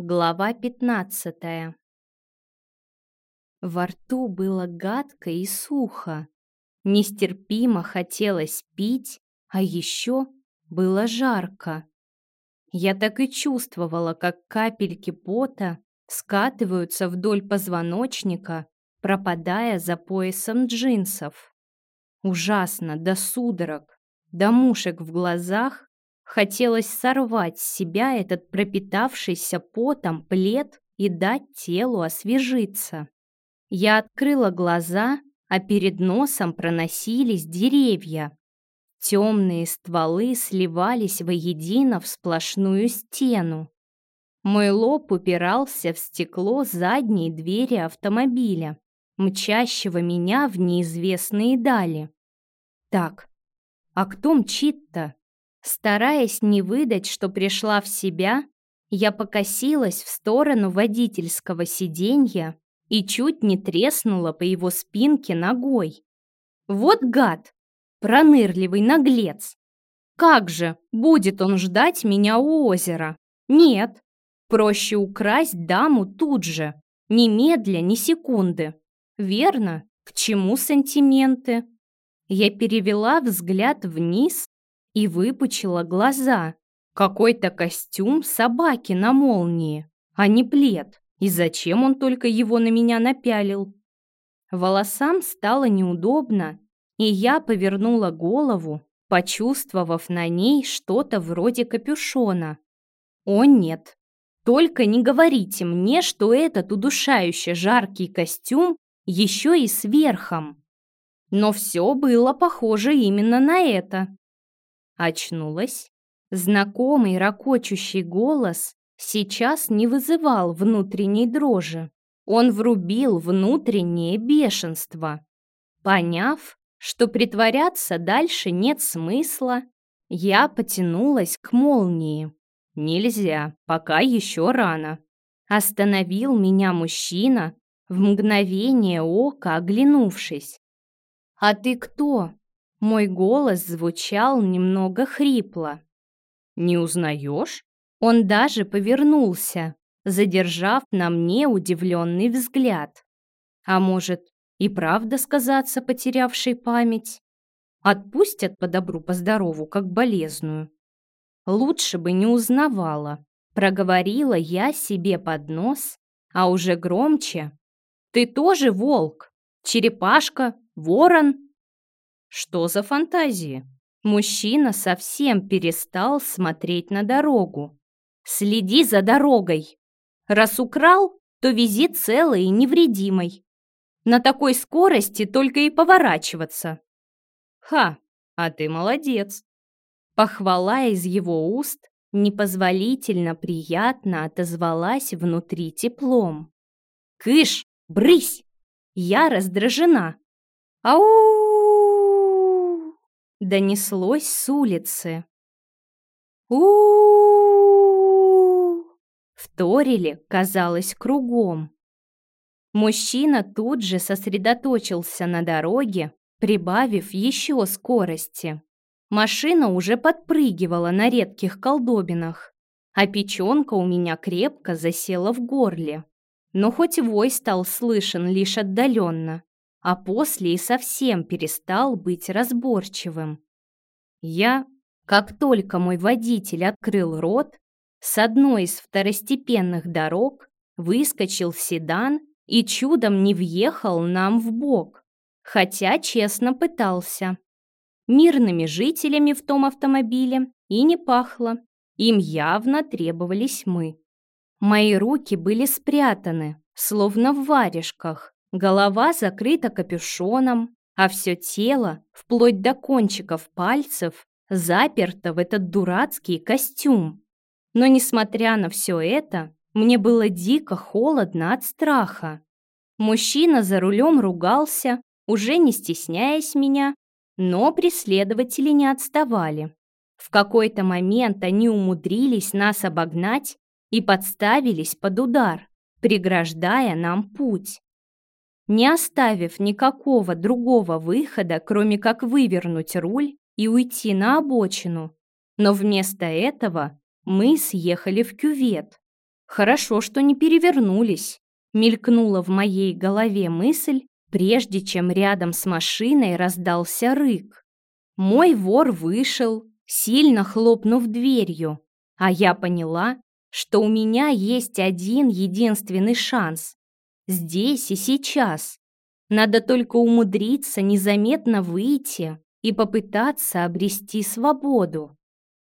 Глава пятнадцатая Во рту было гадко и сухо. Нестерпимо хотелось пить, а еще было жарко. Я так и чувствовала, как капельки пота скатываются вдоль позвоночника, пропадая за поясом джинсов. Ужасно, до судорог, до мушек в глазах Хотелось сорвать с себя этот пропитавшийся потом плед и дать телу освежиться. Я открыла глаза, а перед носом проносились деревья. Темные стволы сливались воедино в сплошную стену. Мой лоб упирался в стекло задней двери автомобиля, мчащего меня в неизвестные дали. Так, а кто мчит-то? Стараясь не выдать, что пришла в себя, я покосилась в сторону водительского сиденья и чуть не треснула по его спинке ногой. Вот гад! Пронырливый наглец! Как же будет он ждать меня у озера? Нет, проще украсть даму тут же, немедля, ни секунды. Верно? К чему сантименты? Я перевела взгляд вниз и выпучила глаза. Какой-то костюм собаки на молнии, а не плед. И зачем он только его на меня напялил? Волосам стало неудобно, и я повернула голову, почувствовав на ней что-то вроде капюшона. О нет, только не говорите мне, что этот удушающе жаркий костюм еще и с верхом. Но все было похоже именно на это. Очнулась. Знакомый ракочущий голос сейчас не вызывал внутренней дрожи. Он врубил внутреннее бешенство. Поняв, что притворяться дальше нет смысла, я потянулась к молнии. Нельзя, пока еще рано. Остановил меня мужчина, в мгновение ока оглянувшись. «А ты кто?» Мой голос звучал немного хрипло. «Не узнаешь?» Он даже повернулся, задержав на мне удивленный взгляд. А может, и правда сказаться потерявшей память? Отпустят по добру, по здорову, как болезную. Лучше бы не узнавала. Проговорила я себе под нос, а уже громче. «Ты тоже волк? Черепашка? Ворон?» Что за фантазии? Мужчина совсем перестал смотреть на дорогу. Следи за дорогой. Раз украл, то вези целой и невредимой. На такой скорости только и поворачиваться. Ха, а ты молодец. Похвала из его уст непозволительно приятно отозвалась внутри теплом. «Кыш! Брысь!» Я раздражена. «Ау!» Донеслось с улицы. у Вторили, казалось, кругом. Мужчина тут же сосредоточился на дороге, прибавив еще скорости. Машина уже подпрыгивала на редких колдобинах, а печенка у меня крепко засела в горле. Но хоть вой стал слышен лишь отдаленно, а после и совсем перестал быть разборчивым. Я, как только мой водитель открыл рот, с одной из второстепенных дорог выскочил седан и чудом не въехал нам в бок, хотя честно пытался. Мирными жителями в том автомобиле и не пахло, им явно требовались мы. Мои руки были спрятаны, словно в варежках, Голова закрыта капюшоном, а все тело, вплоть до кончиков пальцев, заперто в этот дурацкий костюм. Но, несмотря на все это, мне было дико холодно от страха. Мужчина за рулем ругался, уже не стесняясь меня, но преследователи не отставали. В какой-то момент они умудрились нас обогнать и подставились под удар, преграждая нам путь не оставив никакого другого выхода, кроме как вывернуть руль и уйти на обочину. Но вместо этого мы съехали в кювет. Хорошо, что не перевернулись. Мелькнула в моей голове мысль, прежде чем рядом с машиной раздался рык. Мой вор вышел, сильно хлопнув дверью, а я поняла, что у меня есть один единственный шанс. Здесь и сейчас. Надо только умудриться незаметно выйти и попытаться обрести свободу.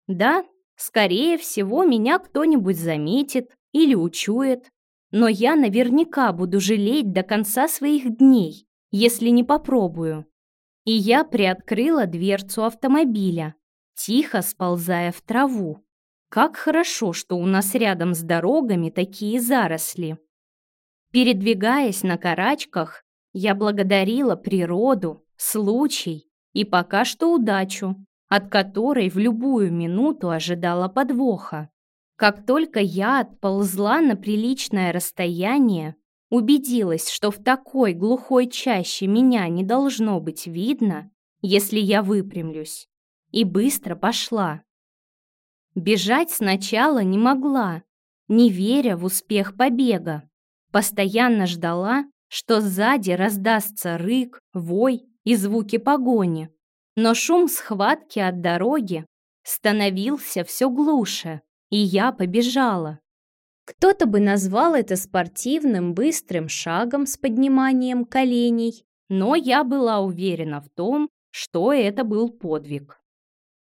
Да, скорее всего, меня кто-нибудь заметит или учует, но я наверняка буду жалеть до конца своих дней, если не попробую. И я приоткрыла дверцу автомобиля, тихо сползая в траву. Как хорошо, что у нас рядом с дорогами такие заросли. Передвигаясь на карачках, я благодарила природу, случай и пока что удачу, от которой в любую минуту ожидала подвоха. Как только я отползла на приличное расстояние, убедилась, что в такой глухой чаще меня не должно быть видно, если я выпрямлюсь, и быстро пошла. Бежать сначала не могла, не веря в успех побега. Постоянно ждала, что сзади раздастся рык, вой и звуки погони. Но шум схватки от дороги становился все глуше, и я побежала. Кто-то бы назвал это спортивным быстрым шагом с подниманием коленей, но я была уверена в том, что это был подвиг.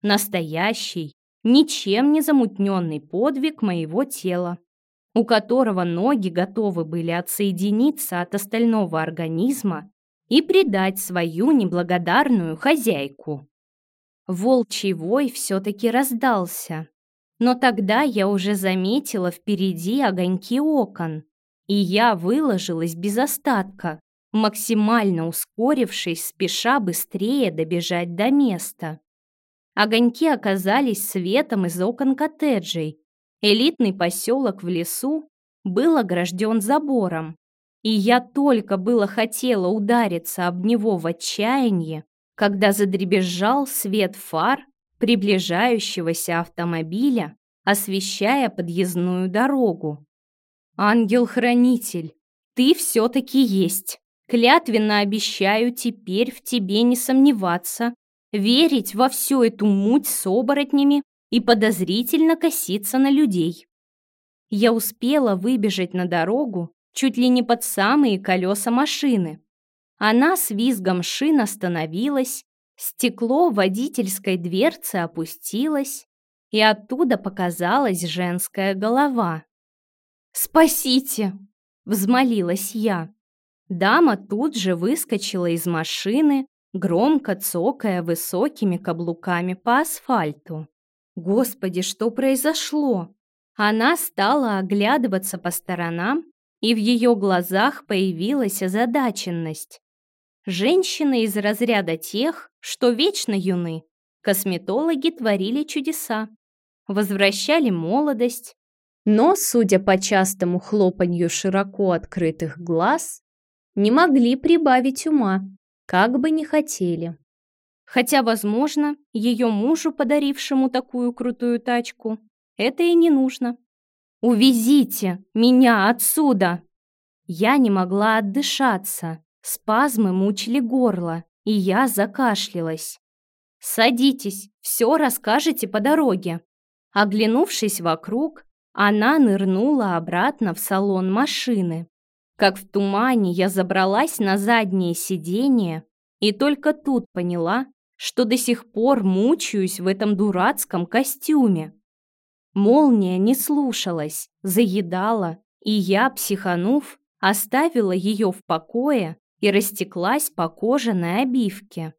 Настоящий, ничем не замутненный подвиг моего тела, у которого ноги готовы были отсоединиться от остального организма и предать свою неблагодарную хозяйку. Волчий вой все-таки раздался, но тогда я уже заметила впереди огоньки окон, и я выложилась без остатка, максимально ускорившись, спеша быстрее добежать до места. Огоньки оказались светом из окон коттеджей. Элитный поселок в лесу был огражден забором, и я только было хотела удариться об него в отчаянии, когда задребезжал свет фар приближающегося автомобиля, освещая подъездную дорогу. «Ангел-хранитель, ты все-таки есть. Клятвенно обещаю теперь в тебе не сомневаться, верить во всю эту муть с оборотнями и подозрительно коситься на людей». Я успела выбежать на дорогу чуть ли не под самые колеса машины. Она с визгом шин остановилась, стекло водительской дверцы опустилось, и оттуда показалась женская голова. «Спасите!» — взмолилась я. Дама тут же выскочила из машины, громко цокая высокими каблуками по асфальту. Господи, что произошло? Она стала оглядываться по сторонам и в ее глазах появилась озадаченность. Женщины из разряда тех, что вечно юны, косметологи творили чудеса, возвращали молодость, но, судя по частому хлопанью широко открытых глаз, не могли прибавить ума, как бы не хотели. Хотя, возможно, ее мужу, подарившему такую крутую тачку, это и не нужно. «Увезите меня отсюда!» Я не могла отдышаться. Спазмы мучили горло, и я закашлялась. «Садитесь, все расскажете по дороге». Оглянувшись вокруг, она нырнула обратно в салон машины. Как в тумане я забралась на заднее сиденье и только тут поняла, что до сих пор мучаюсь в этом дурацком костюме. Молния не слушалась, заедала, и я, психанув, оставила ее в покое и растеклась по кожаной обивке.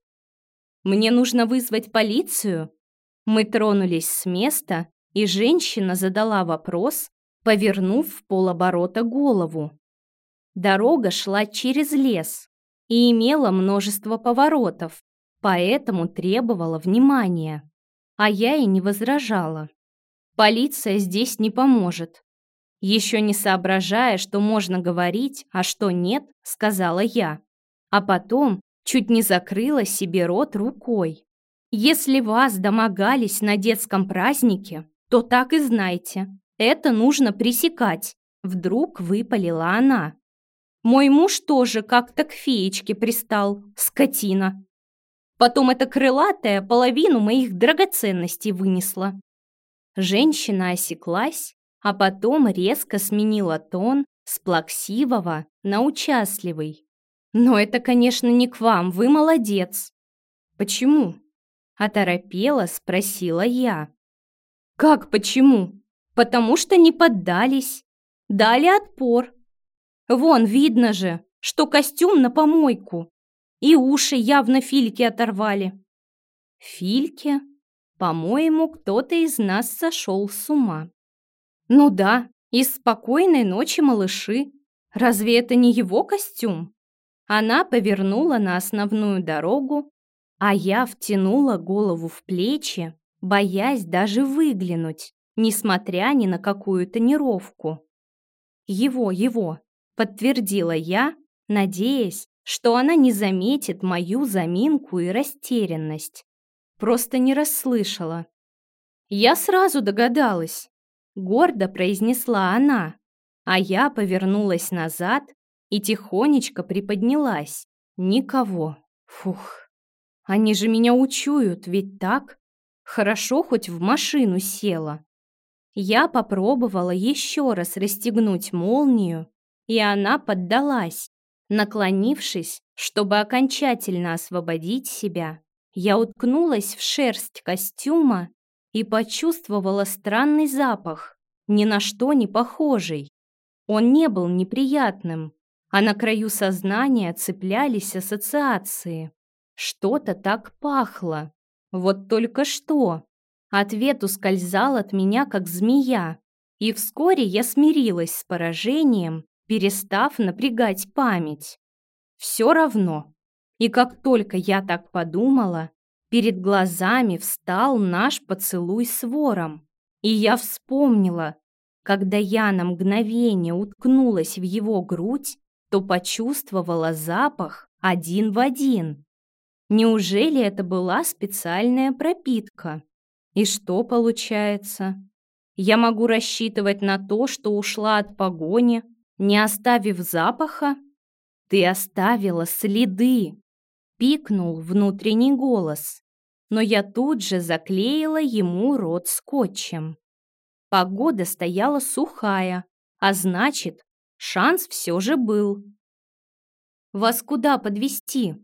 «Мне нужно вызвать полицию?» Мы тронулись с места, и женщина задала вопрос, повернув в полоборота голову. Дорога шла через лес и имела множество поворотов, поэтому требовала внимания. А я и не возражала. Полиция здесь не поможет. Еще не соображая, что можно говорить, а что нет, сказала я. А потом чуть не закрыла себе рот рукой. Если вас домогались на детском празднике, то так и знайте. Это нужно пресекать. Вдруг выпалила она. Мой муж тоже как-то к феечке пристал, скотина. Потом эта крылатая половину моих драгоценностей вынесла. Женщина осеклась, а потом резко сменила тон с плаксивого на участливый. «Но это, конечно, не к вам, вы молодец». «Почему?» – оторопела, спросила я. «Как почему? Потому что не поддались. Дали отпор. Вон, видно же, что костюм на помойку. И уши явно Фильке оторвали. Фильке? По-моему, кто-то из нас сошел с ума. Ну да, из «Спокойной ночи, малыши». Разве это не его костюм? Она повернула на основную дорогу, а я втянула голову в плечи, боясь даже выглянуть, несмотря ни на какую тонировку. Его, его подтвердила я, надеясь, что она не заметит мою заминку и растерянность. Просто не расслышала. Я сразу догадалась. Гордо произнесла она, а я повернулась назад и тихонечко приподнялась. Никого. Фух. Они же меня учуют, ведь так? Хорошо хоть в машину села. Я попробовала еще раз расстегнуть молнию и она поддалась. Наклонившись, чтобы окончательно освободить себя, я уткнулась в шерсть костюма и почувствовала странный запах, ни на что не похожий. Он не был неприятным, а на краю сознания цеплялись ассоциации. Что-то так пахло. Вот только что. Ответ ускользал от меня, как змея. И вскоре я смирилась с поражением перестав напрягать память. Все равно. И как только я так подумала, перед глазами встал наш поцелуй с вором. И я вспомнила, когда я на мгновение уткнулась в его грудь, то почувствовала запах один в один. Неужели это была специальная пропитка? И что получается? Я могу рассчитывать на то, что ушла от погони, не оставив запаха, ты оставила следы, пикнул внутренний голос, но я тут же заклеила ему рот скотчем. Погода стояла сухая, а значит, шанс все же был. Вас куда подвести?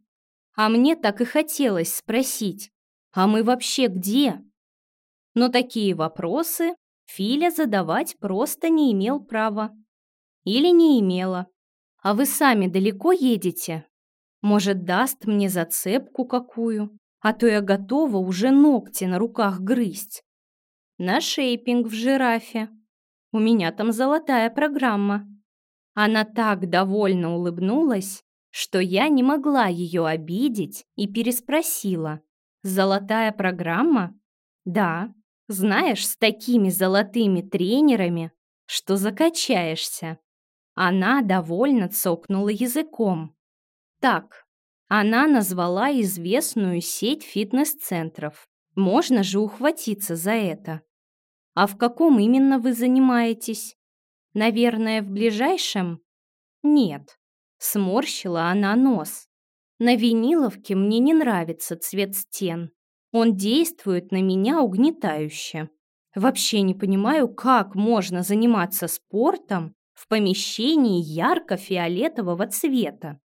А мне так и хотелось спросить, а мы вообще где? Но такие вопросы Филя задавать просто не имел права. Или не имела. А вы сами далеко едете? Может, даст мне зацепку какую? А то я готова уже ногти на руках грызть. На шейпинг в жирафе. У меня там золотая программа. Она так довольно улыбнулась, что я не могла ее обидеть и переспросила. «Золотая программа?» «Да. Знаешь, с такими золотыми тренерами, что закачаешься». Она довольно цокнула языком. Так, она назвала известную сеть фитнес-центров. Можно же ухватиться за это. А в каком именно вы занимаетесь? Наверное, в ближайшем? Нет. Сморщила она нос. На виниловке мне не нравится цвет стен. Он действует на меня угнетающе. Вообще не понимаю, как можно заниматься спортом в помещении ярко-фиолетового цвета.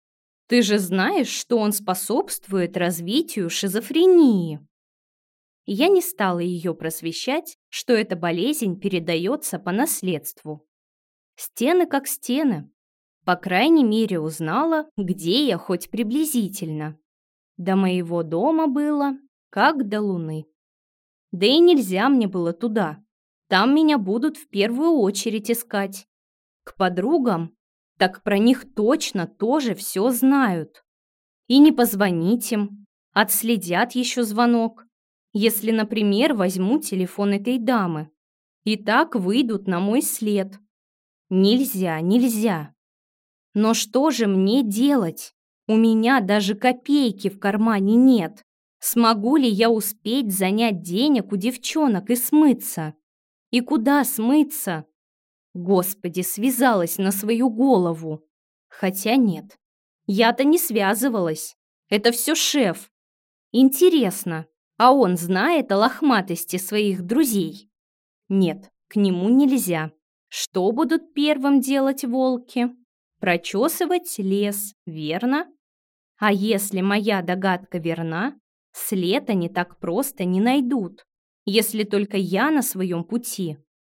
Ты же знаешь, что он способствует развитию шизофрении. Я не стала ее просвещать, что эта болезнь передается по наследству. Стены как стены. По крайней мере, узнала, где я хоть приблизительно. До моего дома было, как до луны. Да и нельзя мне было туда. Там меня будут в первую очередь искать. К подругам? Так про них точно тоже все знают. И не позвонить им, отследят еще звонок, если, например, возьму телефон этой дамы. И так выйдут на мой след. Нельзя, нельзя. Но что же мне делать? У меня даже копейки в кармане нет. Смогу ли я успеть занять денег у девчонок и смыться? И куда смыться? Господи, связалась на свою голову. Хотя нет, я-то не связывалась. Это все шеф. Интересно, а он знает о лохматости своих друзей? Нет, к нему нельзя. Что будут первым делать волки? Прочесывать лес, верно? А если моя догадка верна, след они так просто не найдут, если только я на своем пути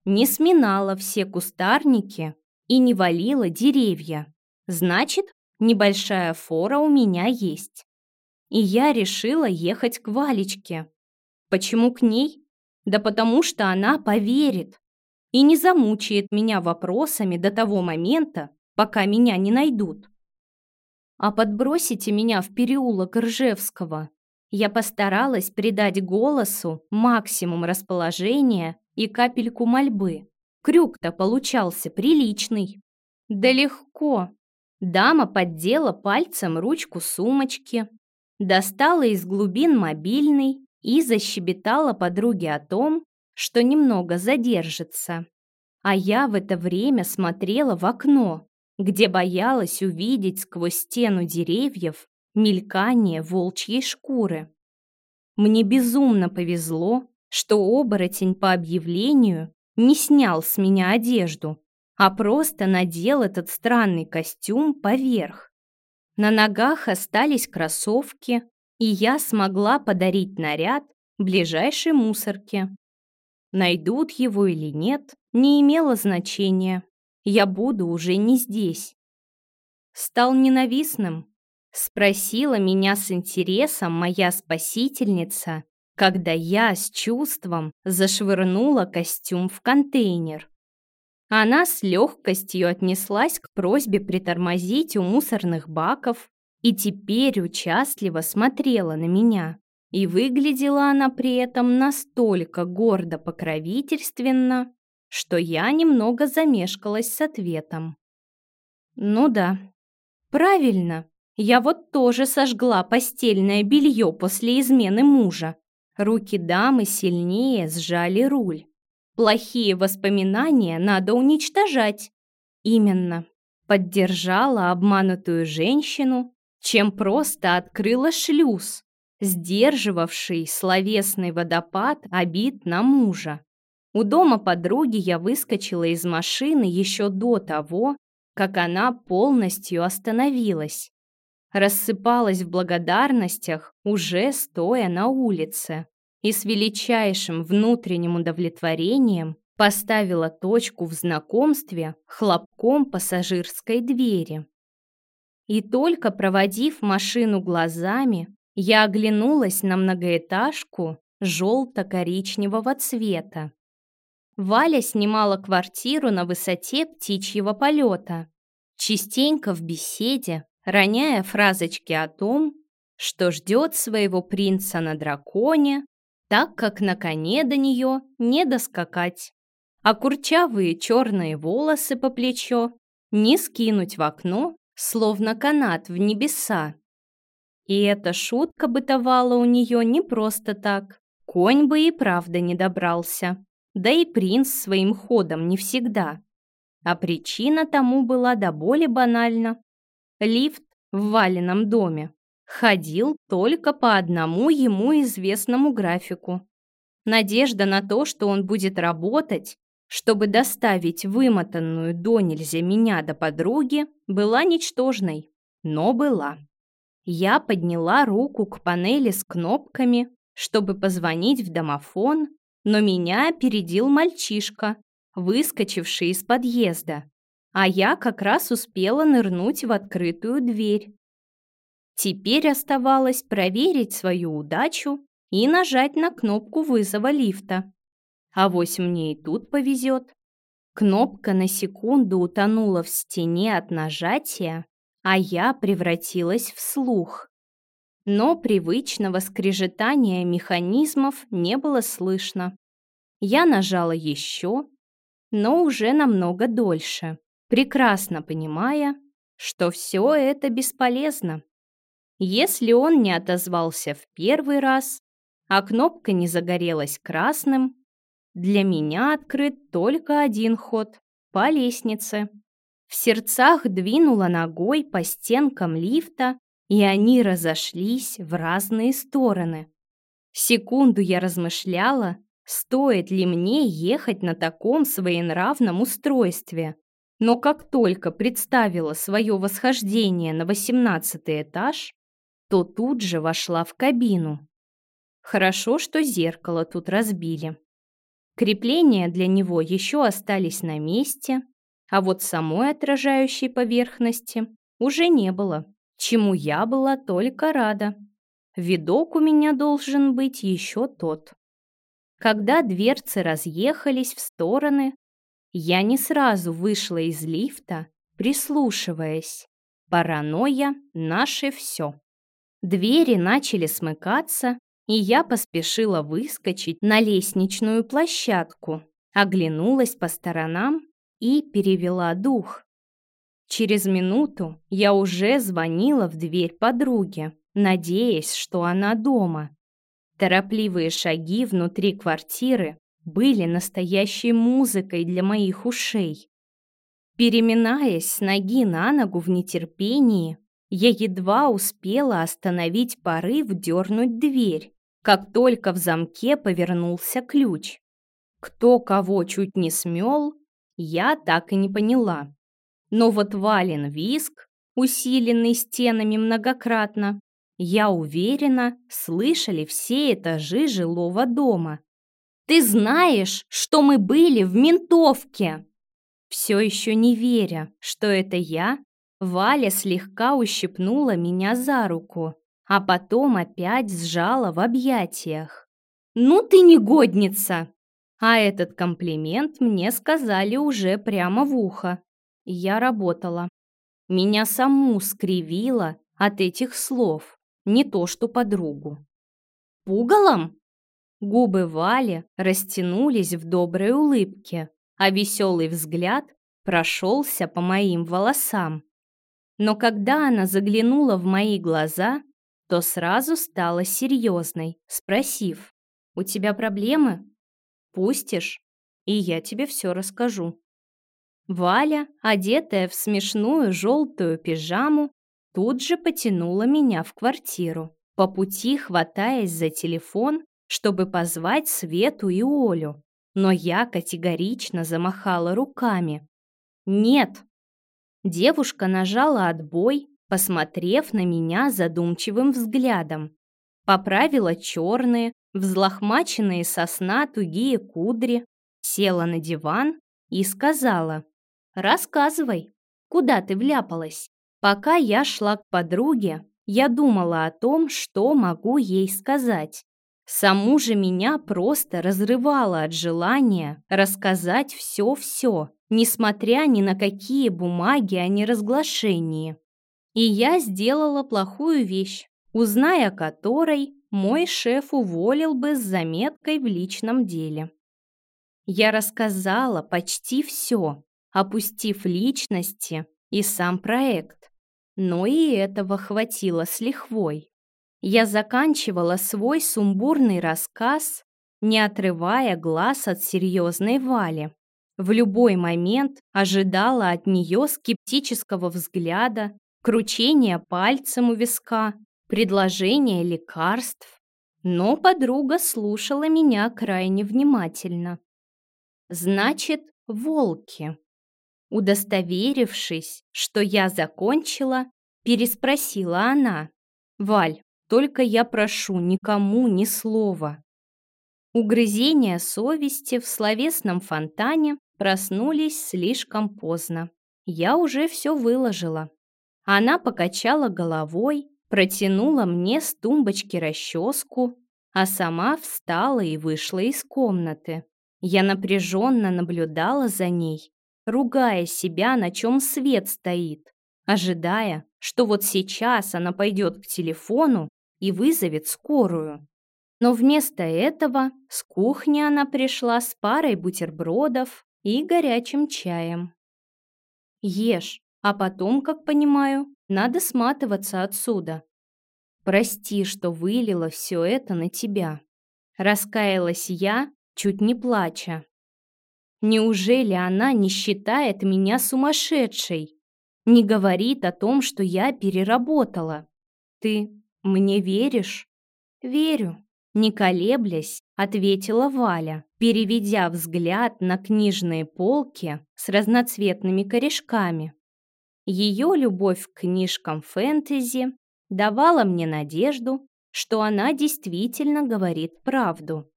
не сминала все кустарники и не валила деревья. Значит, небольшая фора у меня есть. И я решила ехать к Валечке. Почему к ней? Да потому что она поверит и не замучает меня вопросами до того момента, пока меня не найдут. А подбросите меня в переулок Ржевского. Я постаралась придать голосу максимум расположения и капельку мольбы. Крюк-то получался приличный. Да легко. Дама поддела пальцем ручку сумочки, достала из глубин мобильный и защебетала подруге о том, что немного задержится. А я в это время смотрела в окно, где боялась увидеть сквозь стену деревьев мелькание волчьей шкуры. Мне безумно повезло, что оборотень по объявлению не снял с меня одежду, а просто надел этот странный костюм поверх. На ногах остались кроссовки, и я смогла подарить наряд ближайшей мусорке. Найдут его или нет, не имело значения. Я буду уже не здесь. Стал ненавистным? Спросила меня с интересом моя спасительница, когда я с чувством зашвырнула костюм в контейнер. Она с легкостью отнеслась к просьбе притормозить у мусорных баков и теперь участливо смотрела на меня. И выглядела она при этом настолько гордо-покровительственно, что я немного замешкалась с ответом. Ну да, правильно, я вот тоже сожгла постельное белье после измены мужа. Руки дамы сильнее сжали руль. Плохие воспоминания надо уничтожать. Именно. Поддержала обманутую женщину, чем просто открыла шлюз, сдерживавший словесный водопад обид на мужа. У дома подруги я выскочила из машины еще до того, как она полностью остановилась. Рассыпалась в благодарностях, уже стоя на улице, и с величайшим внутренним удовлетворением поставила точку в знакомстве хлопком пассажирской двери. И только проводив машину глазами, я оглянулась на многоэтажку желто-коричневого цвета, Валя снимала квартиру на высоте птичьего полета, частенько в беседе, роняя фразочки о том, что ждет своего принца на драконе, так как на коне до нее не доскакать, а курчавые черные волосы по плечо не скинуть в окно, словно канат в небеса. И эта шутка бытовала у нее не просто так. Конь бы и правда не добрался да и принц своим ходом не всегда. А причина тому была до боли банальна. Лифт в Валином доме ходил только по одному ему известному графику. Надежда на то, что он будет работать, чтобы доставить вымотанную до нельзя меня до подруги, была ничтожной, но была. Я подняла руку к панели с кнопками, чтобы позвонить в домофон, но меня опередил мальчишка, выскочивший из подъезда, а я как раз успела нырнуть в открытую дверь. Теперь оставалось проверить свою удачу и нажать на кнопку вызова лифта. А вось мне и тут повезет. Кнопка на секунду утонула в стене от нажатия, а я превратилась в слух. Но привычного скрежетания механизмов не было слышно. Я нажала еще, но уже намного дольше, прекрасно понимая, что все это бесполезно. Если он не отозвался в первый раз, а кнопка не загорелась красным, для меня открыт только один ход — по лестнице. В сердцах двинула ногой по стенкам лифта, и они разошлись в разные стороны. Секунду я размышляла, стоит ли мне ехать на таком своенравном устройстве. Но как только представила свое восхождение на восемнадцатый этаж, то тут же вошла в кабину. Хорошо, что зеркало тут разбили. Крепления для него еще остались на месте, а вот самой отражающей поверхности уже не было, чему я была только рада. Видок у меня должен быть еще тот. Когда дверцы разъехались в стороны, я не сразу вышла из лифта, прислушиваясь. Паранойя — наше все. Двери начали смыкаться, и я поспешила выскочить на лестничную площадку, оглянулась по сторонам и перевела дух. Через минуту я уже звонила в дверь подруге, надеясь, что она дома. Торопливые шаги внутри квартиры были настоящей музыкой для моих ушей. Переминаясь с ноги на ногу в нетерпении, я едва успела остановить порыв дернуть дверь, как только в замке повернулся ключ. Кто кого чуть не смел, я так и не поняла. Но вот Вален виск, усиленный стенами многократно, я уверена, слышали все этажи жилого дома. «Ты знаешь, что мы были в ментовке!» Все еще не веря, что это я, Валя слегка ущипнула меня за руку, а потом опять сжала в объятиях. «Ну ты негодница!» А этот комплимент мне сказали уже прямо в ухо. Я работала. Меня саму скривило от этих слов, не то что подругу. «Пугалом?» Губы Вали растянулись в доброй улыбке, а веселый взгляд прошелся по моим волосам. Но когда она заглянула в мои глаза, то сразу стала серьезной, спросив, «У тебя проблемы? Пустишь, и я тебе все расскажу». Валя, одетая в смешную желтую пижаму, тут же потянула меня в квартиру, по пути хватаясь за телефон, чтобы позвать Свету и Олю. Но я категорично замахала руками. «Нет!» Девушка нажала отбой, посмотрев на меня задумчивым взглядом. Поправила черные, взлохмаченные сосна тугие кудри, села на диван и сказала, «Рассказывай, куда ты вляпалась?» Пока я шла к подруге, я думала о том, что могу ей сказать. Саму же меня просто разрывало от желания рассказать все-все, несмотря ни на какие бумаги о неразглашении. И я сделала плохую вещь, узная которой мой шеф уволил бы с заметкой в личном деле. Я рассказала почти все, опустив личности и сам проект. Но и этого хватило с лихвой. Я заканчивала свой сумбурный рассказ, не отрывая глаз от серьезной Вали. В любой момент ожидала от нее скептического взгляда кручение пальцем у виска, предложение лекарств. Но подруга слушала меня крайне внимательно. «Значит, волки». Удостоверившись, что я закончила, переспросила она. «Валь, только я прошу никому ни слова». Угрызения совести в словесном фонтане проснулись слишком поздно. Я уже все выложила. Она покачала головой, протянула мне с тумбочки расческу, а сама встала и вышла из комнаты. Я напряженно наблюдала за ней, ругая себя, на чем свет стоит, ожидая, что вот сейчас она пойдет к телефону и вызовет скорую. Но вместо этого с кухни она пришла с парой бутербродов и горячим чаем. «Ешь, а потом, как понимаю, надо сматываться отсюда. Прости, что вылила все это на тебя. Раскаялась я, чуть не плача. Неужели она не считает меня сумасшедшей? Не говорит о том, что я переработала? Ты мне веришь? Верю. Не колеблясь, ответила Валя, переведя взгляд на книжные полки с разноцветными корешками. Ее любовь к книжкам фэнтези давала мне надежду, что она действительно говорит правду.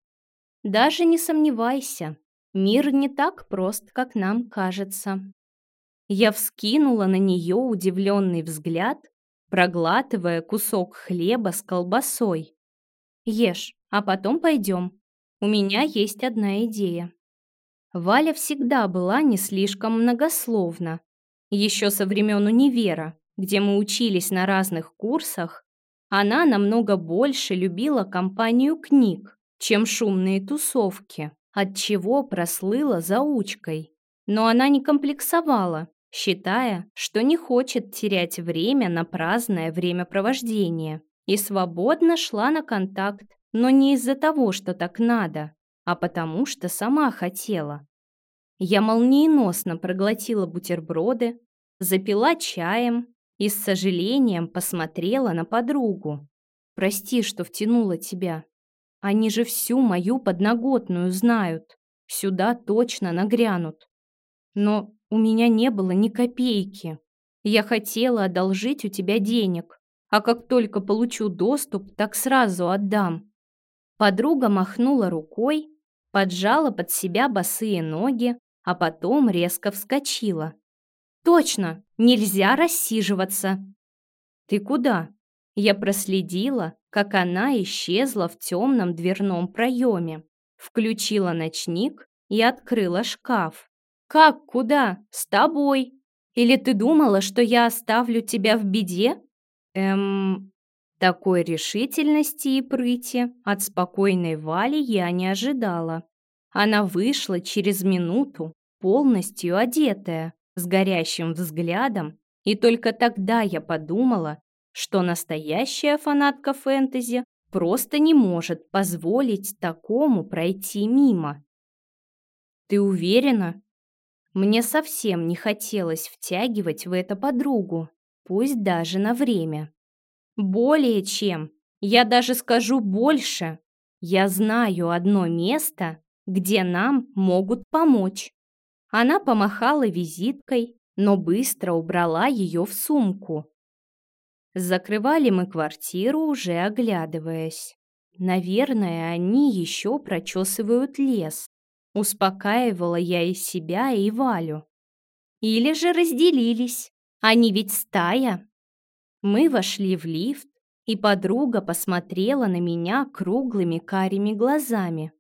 Даже не сомневайся, Мир не так прост, как нам кажется. Я вскинула на нее удивленный взгляд, проглатывая кусок хлеба с колбасой. Ешь, а потом пойдем. У меня есть одна идея. Валя всегда была не слишком многословна. Еще со времен универа, где мы учились на разных курсах, она намного больше любила компанию книг, чем шумные тусовки отчего прослыла заучкой. Но она не комплексовала, считая, что не хочет терять время на праздное времяпровождение, и свободно шла на контакт, но не из-за того, что так надо, а потому что сама хотела. Я молниеносно проглотила бутерброды, запила чаем и с сожалением посмотрела на подругу. «Прости, что втянула тебя», они же всю мою подноготную знают. Сюда точно нагрянут. Но у меня не было ни копейки. Я хотела одолжить у тебя денег, а как только получу доступ, так сразу отдам. Подруга махнула рукой, поджала под себя босые ноги, а потом резко вскочила. «Точно! Нельзя рассиживаться!» «Ты куда?» Я проследила, как она исчезла в темном дверном проеме, включила ночник и открыла шкаф. «Как куда? С тобой? Или ты думала, что я оставлю тебя в беде?» «Эм...» Такой решительности и прыти от спокойной Вали я не ожидала. Она вышла через минуту, полностью одетая, с горящим взглядом, и только тогда я подумала, что настоящая фанатка фэнтези просто не может позволить такому пройти мимо. Ты уверена? Мне совсем не хотелось втягивать в это подругу, пусть даже на время. Более чем, я даже скажу больше. Я знаю одно место, где нам могут помочь. Она помахала визиткой, но быстро убрала ее в сумку, Закрывали мы квартиру, уже оглядываясь. Наверное, они еще прочесывают лес. Успокаивала я и себя, и Валю. Или же разделились. Они ведь стая. Мы вошли в лифт, и подруга посмотрела на меня круглыми карими глазами.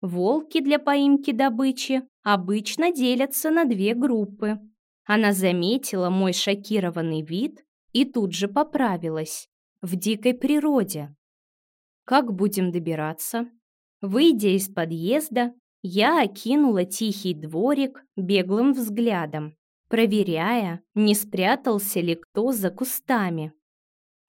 Волки для поимки добычи обычно делятся на две группы. Она заметила мой шокированный вид и тут же поправилась. В дикой природе. Как будем добираться? Выйдя из подъезда, я окинула тихий дворик беглым взглядом, проверяя, не спрятался ли кто за кустами.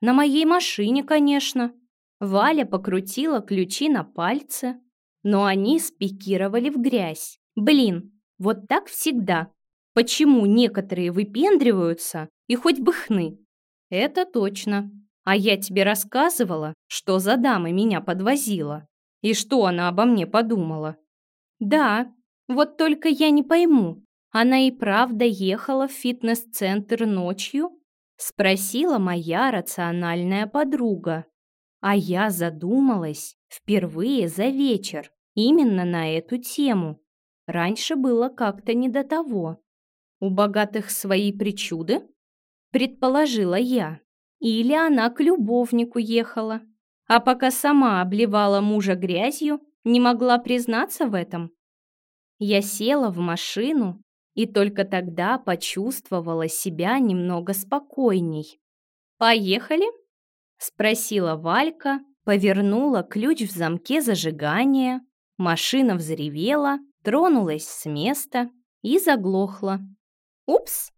На моей машине, конечно. Валя покрутила ключи на пальце, но они спикировали в грязь. Блин, вот так всегда. Почему некоторые выпендриваются и хоть бы хны? «Это точно. А я тебе рассказывала, что за дама меня подвозила, и что она обо мне подумала». «Да, вот только я не пойму, она и правда ехала в фитнес-центр ночью?» Спросила моя рациональная подруга. А я задумалась впервые за вечер именно на эту тему. Раньше было как-то не до того. У богатых свои причуды? предположила я. Или она к любовнику ехала, а пока сама обливала мужа грязью, не могла признаться в этом. Я села в машину и только тогда почувствовала себя немного спокойней. «Поехали?» — спросила Валька, повернула ключ в замке зажигания, машина взревела, тронулась с места и заглохла. «Упс!»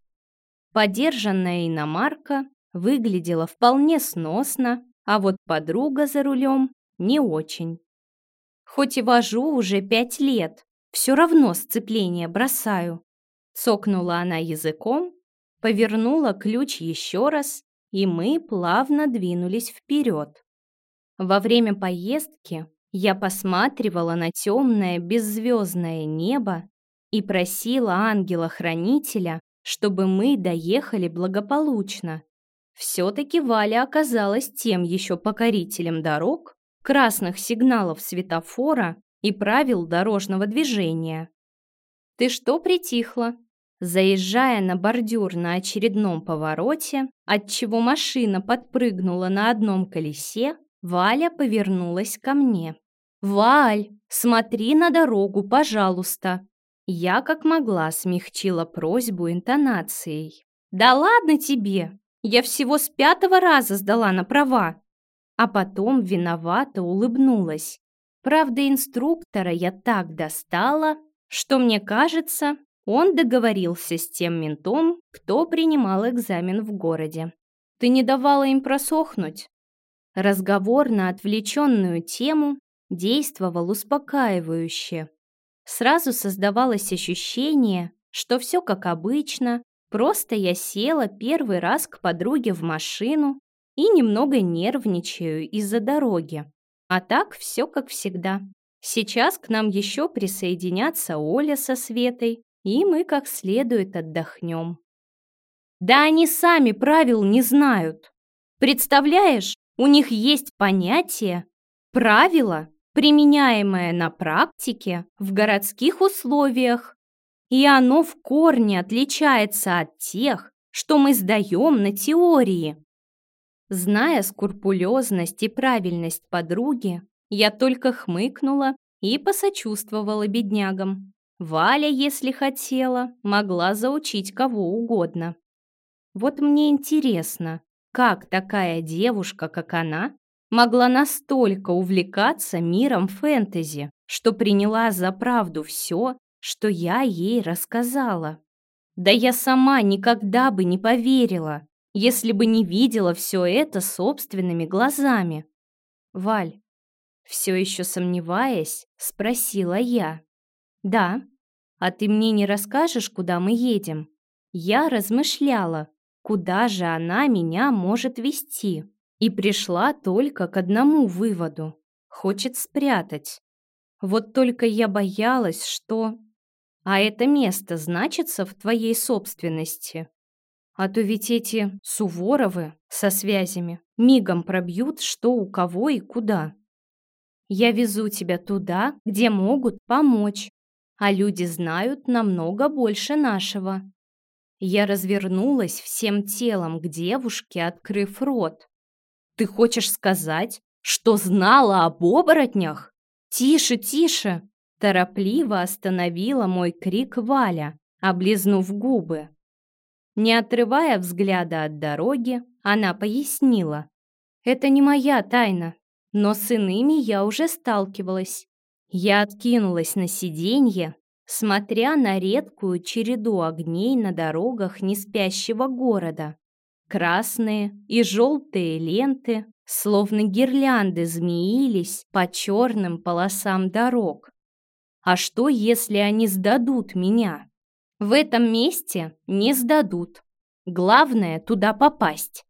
Подержанная иномарка выглядела вполне сносно, а вот подруга за рулем не очень. Хоть и вожу уже пять лет, все равно сцепление бросаю. Цокнула она языком, повернула ключ еще раз, и мы плавно двинулись вперед. Во время поездки я посматривала на темное беззвездное небо и просила ангела-хранителя, чтобы мы доехали благополучно. Все-таки Валя оказалась тем еще покорителем дорог, красных сигналов светофора и правил дорожного движения. «Ты что притихла?» Заезжая на бордюр на очередном повороте, отчего машина подпрыгнула на одном колесе, Валя повернулась ко мне. «Валь, смотри на дорогу, пожалуйста!» Я как могла смягчила просьбу интонацией. «Да ладно тебе! Я всего с пятого раза сдала на права!» А потом виновато улыбнулась. Правда, инструктора я так достала, что, мне кажется, он договорился с тем ментом, кто принимал экзамен в городе. «Ты не давала им просохнуть?» Разговор на отвлеченную тему действовал успокаивающе. Сразу создавалось ощущение, что все как обычно, просто я села первый раз к подруге в машину и немного нервничаю из-за дороги. А так все как всегда. Сейчас к нам еще присоединятся Оля со Светой, и мы как следует отдохнем. Да они сами правил не знают. Представляешь, у них есть понятие, правила, применяемое на практике в городских условиях, и оно в корне отличается от тех, что мы сдаем на теории. Зная скрупулезность и правильность подруги, я только хмыкнула и посочувствовала беднягам. Валя, если хотела, могла заучить кого угодно. Вот мне интересно, как такая девушка, как она, могла настолько увлекаться миром фэнтези, что приняла за правду все, что я ей рассказала. Да я сама никогда бы не поверила, если бы не видела все это собственными глазами. Валь, все еще сомневаясь, спросила я. «Да. А ты мне не расскажешь, куда мы едем?» Я размышляла, куда же она меня может вести, и пришла только к одному выводу. Хочет спрятать. Вот только я боялась, что... А это место значится в твоей собственности. А то ведь эти Суворовы со связями мигом пробьют, что у кого и куда. Я везу тебя туда, где могут помочь, а люди знают намного больше нашего. Я развернулась всем телом к девушке, открыв рот. «Ты хочешь сказать, что знала об оборотнях?» «Тише, тише!» Торопливо остановила мой крик Валя, облизнув губы. Не отрывая взгляда от дороги, она пояснила. «Это не моя тайна, но с иными я уже сталкивалась. Я откинулась на сиденье, смотря на редкую череду огней на дорогах неспящего города. Красные и желтые ленты, словно гирлянды, змеились по черным полосам дорог. А что, если они сдадут меня? В этом месте не сдадут. Главное туда попасть.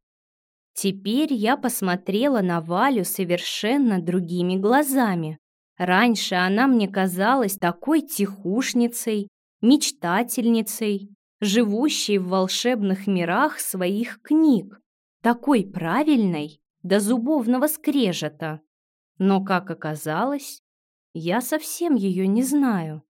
Теперь я посмотрела на Валю совершенно другими глазами. Раньше она мне казалась такой тихушницей, мечтательницей, живущей в волшебных мирах своих книг, такой правильной до зубовного скрежета. Но, как оказалось, я совсем ее не знаю.